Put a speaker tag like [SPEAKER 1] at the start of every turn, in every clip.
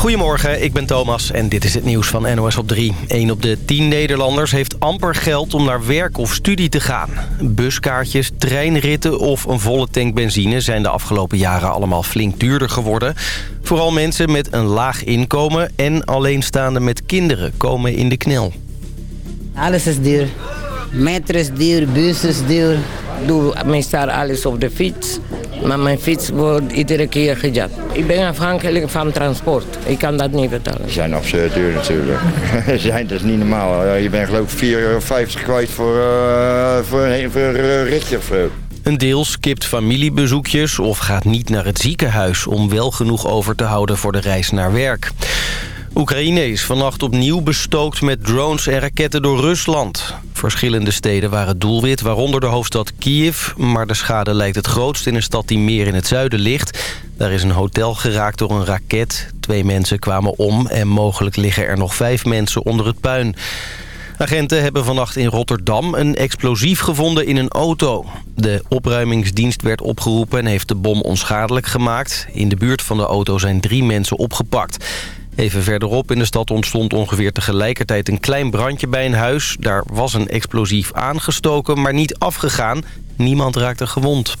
[SPEAKER 1] Goedemorgen, ik ben Thomas en dit is het nieuws van NOS op 3. Een op de 10 Nederlanders heeft amper geld om naar werk of studie te gaan. Buskaartjes, treinritten of een volle tank benzine... zijn de afgelopen jaren allemaal flink duurder geworden. Vooral mensen met een laag inkomen en alleenstaanden met kinderen komen in de knel.
[SPEAKER 2] Alles is duur. Metro is duur, bus is duur. Ik doe meestal alles op de fiets. Maar mijn fiets wordt iedere keer gejat. Ik ben afhankelijk van transport. Ik kan dat niet betalen.
[SPEAKER 3] Ze zijn absurd duur natuurlijk. Ze zijn dus niet normaal. Je bent geloof ik 4,50 kwijt voor, uh, voor, een, voor een ritje of zo.
[SPEAKER 1] Een deel skipt familiebezoekjes of gaat niet naar het ziekenhuis... om wel genoeg over te houden voor de reis naar werk. Oekraïne is vannacht opnieuw bestookt met drones en raketten door Rusland. Verschillende steden waren doelwit, waaronder de hoofdstad Kiev. Maar de schade lijkt het grootst in een stad die meer in het zuiden ligt. Daar is een hotel geraakt door een raket. Twee mensen kwamen om en mogelijk liggen er nog vijf mensen onder het puin. Agenten hebben vannacht in Rotterdam een explosief gevonden in een auto. De opruimingsdienst werd opgeroepen en heeft de bom onschadelijk gemaakt. In de buurt van de auto zijn drie mensen opgepakt. Even verderop in de stad ontstond ongeveer tegelijkertijd een klein brandje bij een huis. Daar was een explosief aangestoken, maar niet afgegaan. Niemand raakte gewond.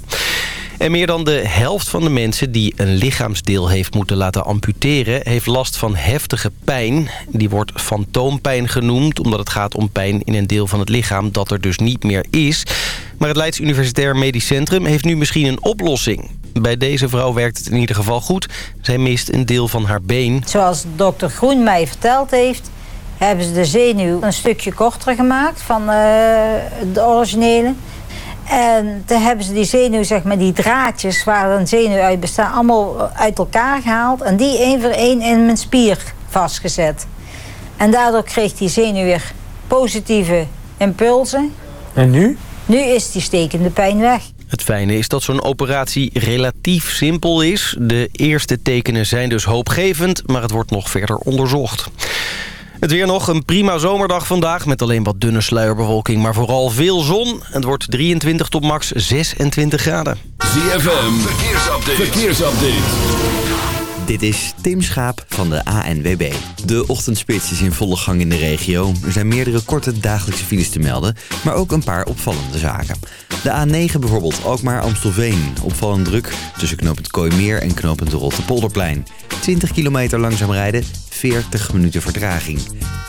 [SPEAKER 1] En meer dan de helft van de mensen die een lichaamsdeel heeft moeten laten amputeren... heeft last van heftige pijn. Die wordt fantoompijn genoemd omdat het gaat om pijn in een deel van het lichaam dat er dus niet meer is. Maar het Leids Universitair Medisch Centrum heeft nu misschien een oplossing. Bij deze vrouw werkt het in ieder geval goed. Zij mist een deel van haar been.
[SPEAKER 4] Zoals dokter Groen mij verteld heeft... hebben ze de zenuw een stukje korter gemaakt van uh, de originele. En toen hebben ze die zenuw, zeg maar, die draadjes waar een zenuw uit bestaat... allemaal uit elkaar gehaald en die één voor één in mijn spier vastgezet. En daardoor kreeg die zenuw weer positieve impulsen.
[SPEAKER 5] En nu?
[SPEAKER 4] Nu is die stekende pijn weg.
[SPEAKER 1] Het fijne is dat zo'n operatie relatief simpel is. De eerste tekenen zijn dus hoopgevend, maar het wordt nog verder onderzocht. Het weer nog een prima zomerdag vandaag met alleen wat dunne sluierbewolking, maar vooral veel zon. Het wordt 23 tot max 26 graden.
[SPEAKER 6] ZFM, verkeersupdate. verkeersupdate.
[SPEAKER 7] Dit is Tim Schaap van de ANWB. De ochtendspits is in volle gang in de regio. Er zijn meerdere korte dagelijkse files te melden, maar ook een paar opvallende zaken. De A9 bijvoorbeeld, Alkmaar Amstelveen. Opvallend druk tussen knooppunt Kooimeer en knooppunt Rotterpolderplein. 20 kilometer langzaam rijden, 40 minuten vertraging.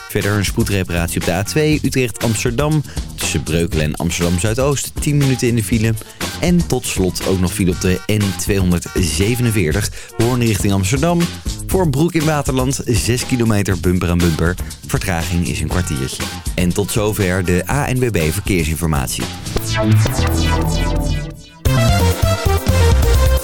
[SPEAKER 7] Verder een spoedreparatie op de A2 Utrecht-Amsterdam. Tussen Breukelen en Amsterdam-Zuidoost 10 minuten in de file. En tot slot ook nog file op de N247 Hoorn richting Amsterdam. Voor Broek in Waterland 6 kilometer bumper aan bumper. Vertraging is een kwartiertje. En tot zover de ANWB Verkeersinformatie.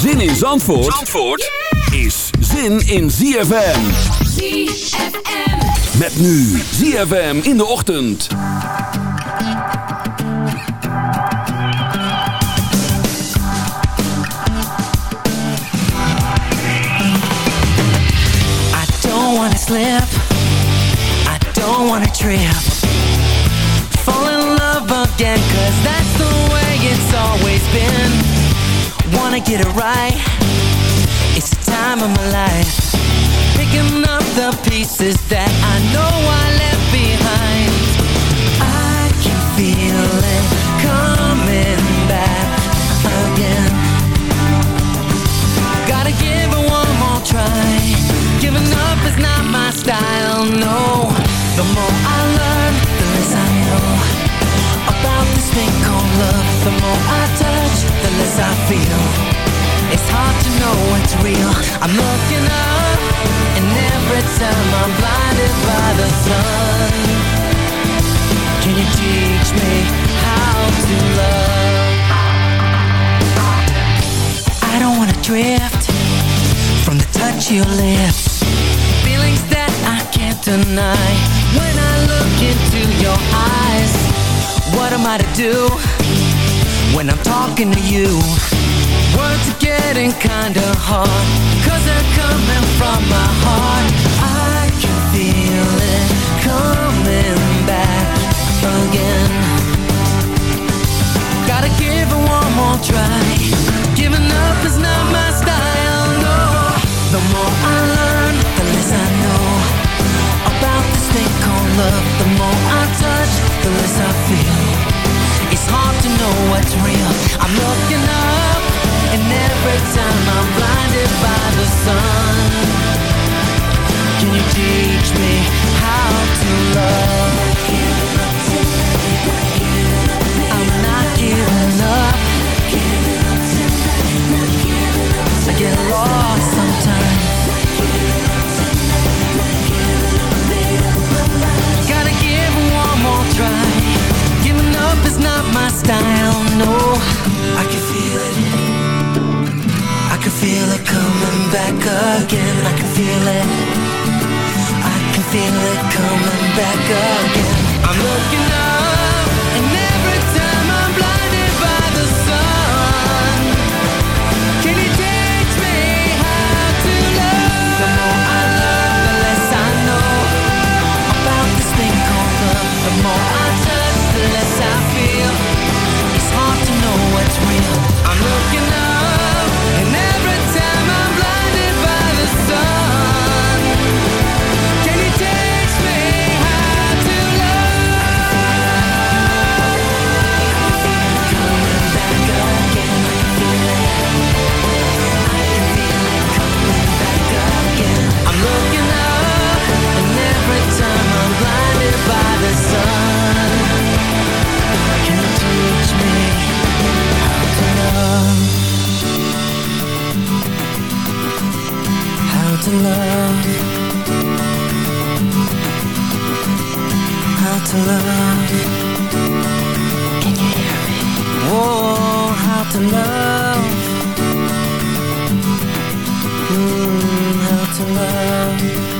[SPEAKER 6] Zin in Zandvoort, Zandvoort is zin in ZFM.
[SPEAKER 8] ZFM.
[SPEAKER 6] Met nu ZFM in de ochtend.
[SPEAKER 9] I don't wanna slip. I don't wanna trip. Fall in love again, cause that's the way it's always been. Wanna get it right. It's the time of my life. Picking up the pieces that I know I left behind. I can feel it coming back again. Gotta give it one more try. Giving up is not my style, no. The more I learn, the less I know about this thing called love. The more I touch, the less I feel. It's hard to know what's real. I'm looking up And every time I'm blinded by the sun. Can you teach me how to love? I don't wanna drift From the touch of your lips. Feelings that I can't deny. When I look into your eyes what am I to do when I'm talking to you? Words are getting kinda hard, cause they're coming from my heart. I can feel it coming back again. Gotta give it one more try. Giving up is not my style, no. The more I learn, the less I know about this thing called love. The more I touch, the less I feel. teach me how to love. feel it coming back up.
[SPEAKER 10] Yeah.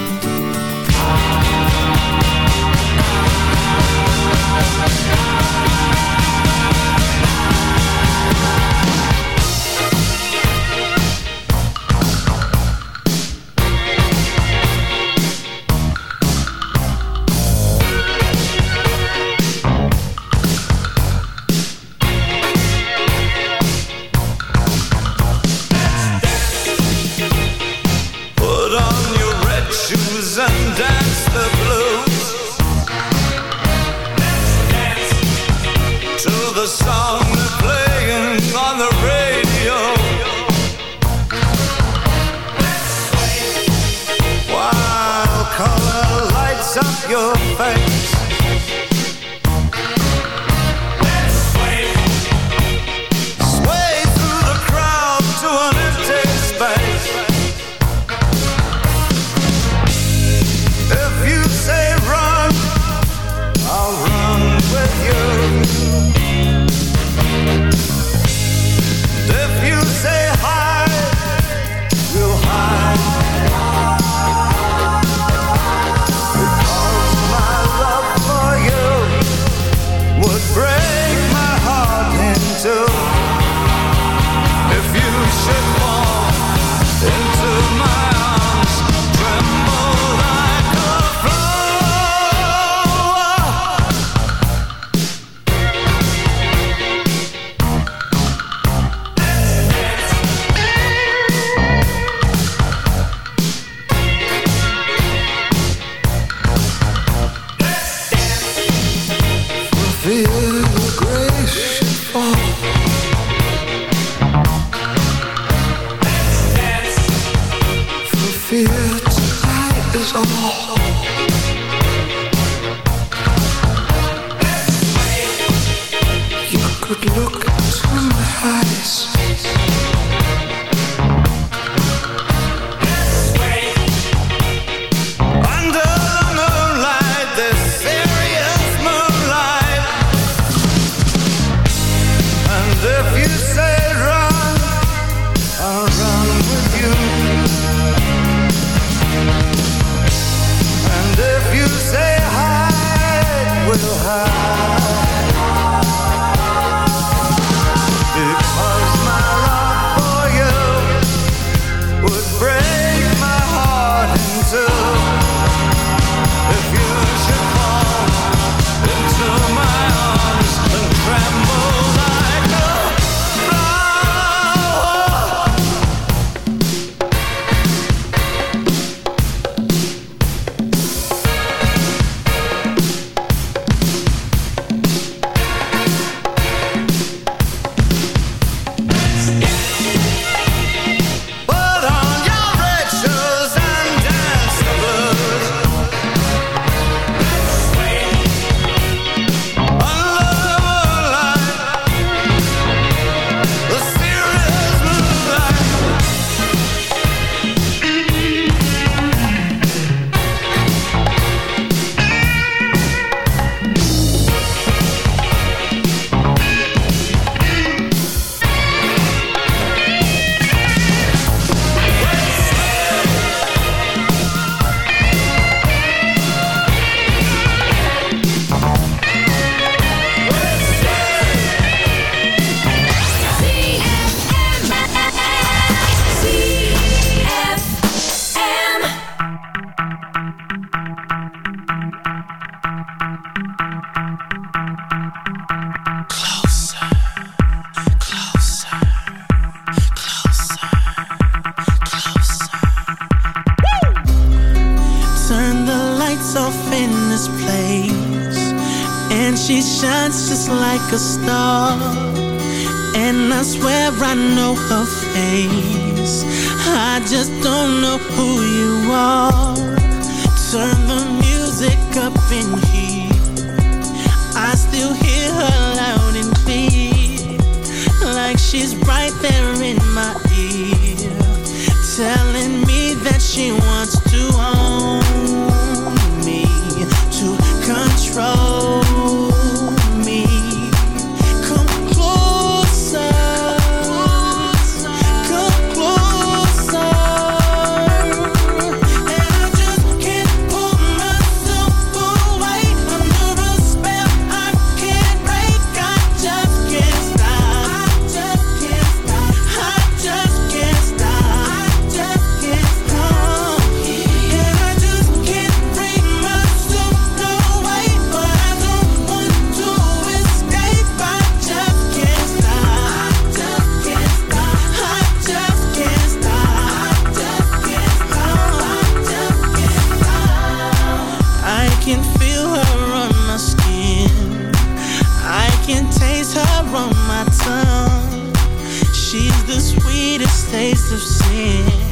[SPEAKER 10] place of sin.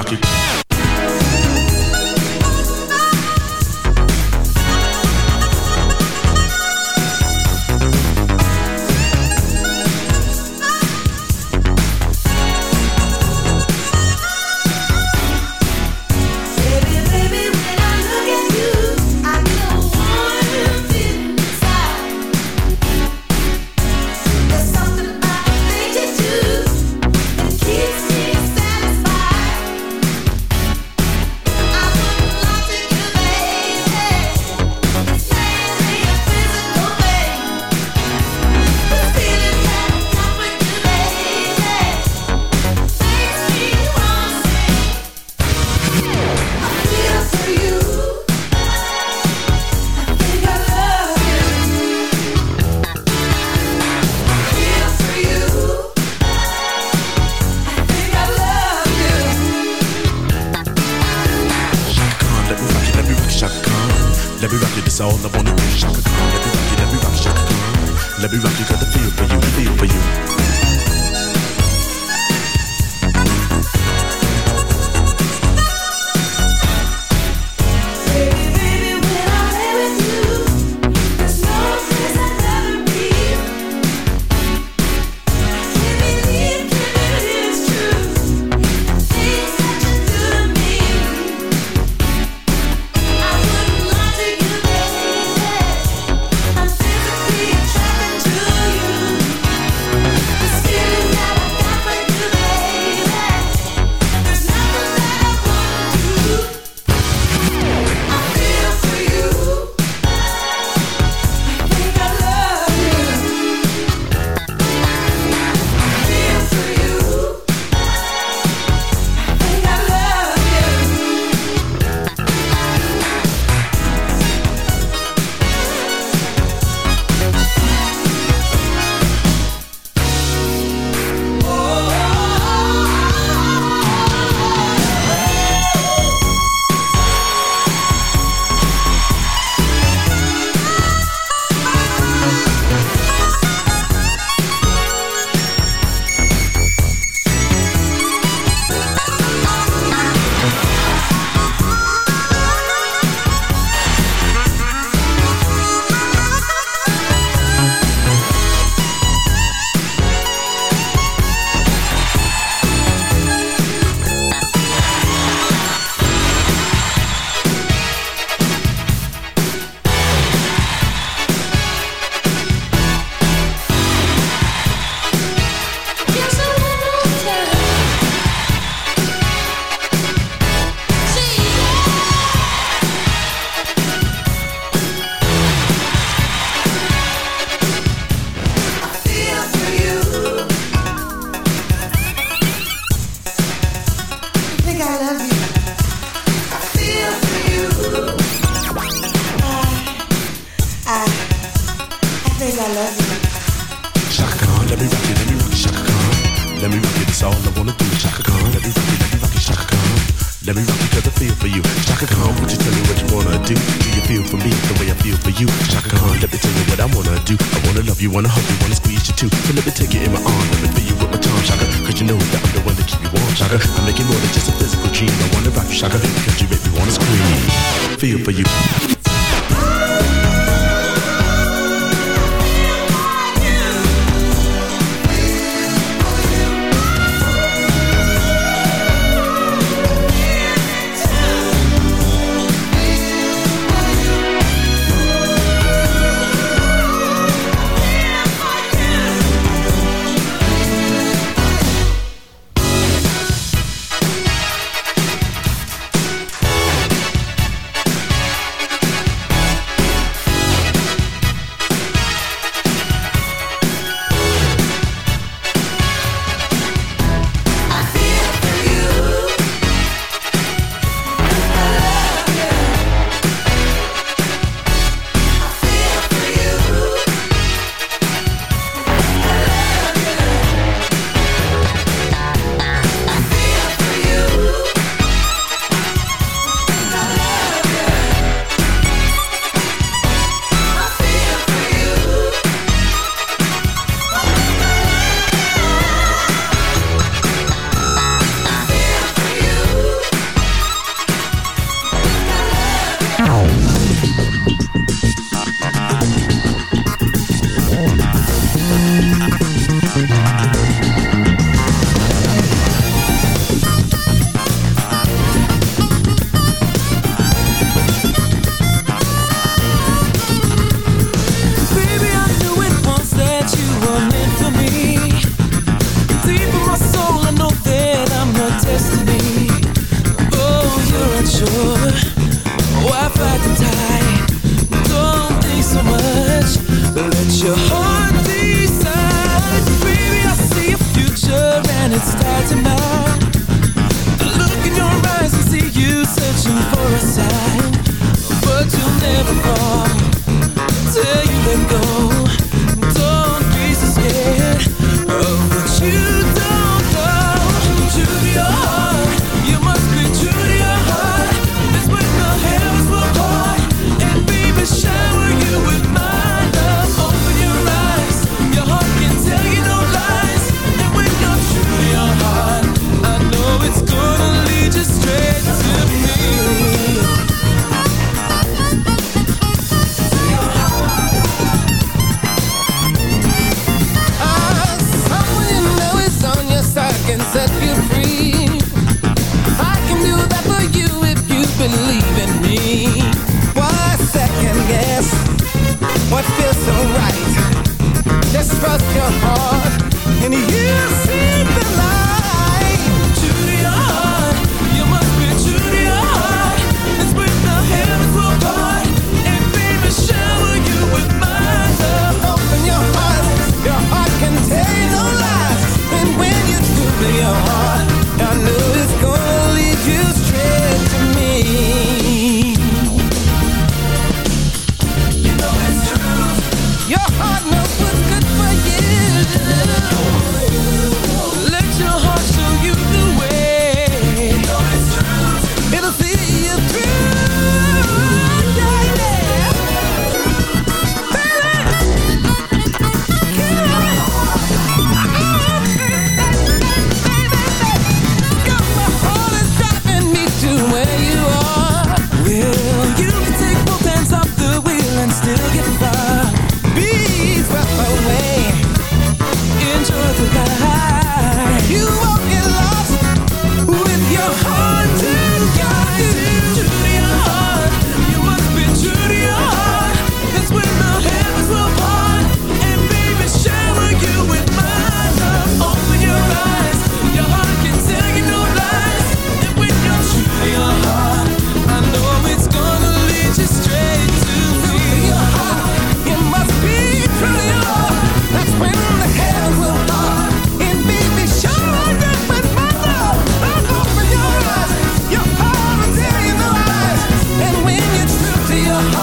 [SPEAKER 11] aquí. la bonne pêche chaque temps. Y'a du rap, y'a du rap, chaque temps. La buvard qui
[SPEAKER 12] gratte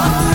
[SPEAKER 12] Oh.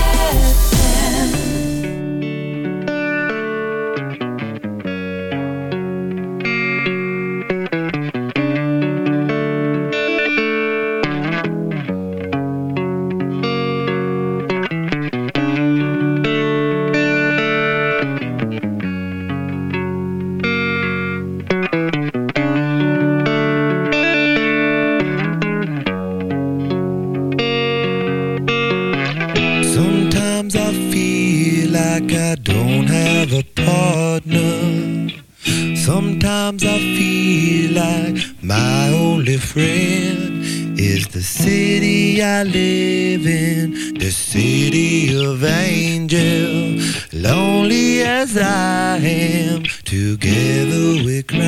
[SPEAKER 11] friend is the city I live in, the city of angel. Lonely as I am, together we cry.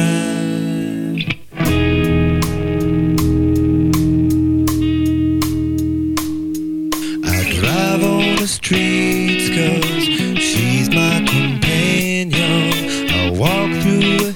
[SPEAKER 11] I drive on the streets cause she's my companion. I walk through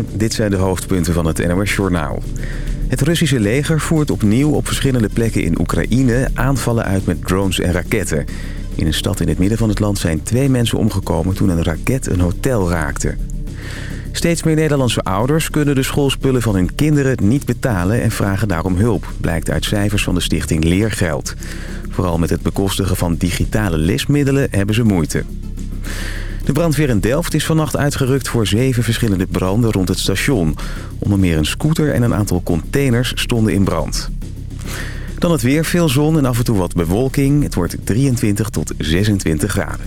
[SPEAKER 13] Dit zijn de hoofdpunten van het NOS-journaal. Het Russische leger voert opnieuw op verschillende plekken in Oekraïne aanvallen uit met drones en raketten. In een stad in het midden van het land zijn twee mensen omgekomen toen een raket een hotel raakte. Steeds meer Nederlandse ouders kunnen de schoolspullen van hun kinderen niet betalen en vragen daarom hulp, blijkt uit cijfers van de stichting Leergeld. Vooral met het bekostigen van digitale lesmiddelen hebben ze moeite. De brandweer in Delft is vannacht uitgerukt voor zeven verschillende branden rond het station. Onder meer een scooter en een aantal containers stonden in brand. Dan het weer, veel zon en af en toe wat bewolking. Het wordt 23 tot 26 graden.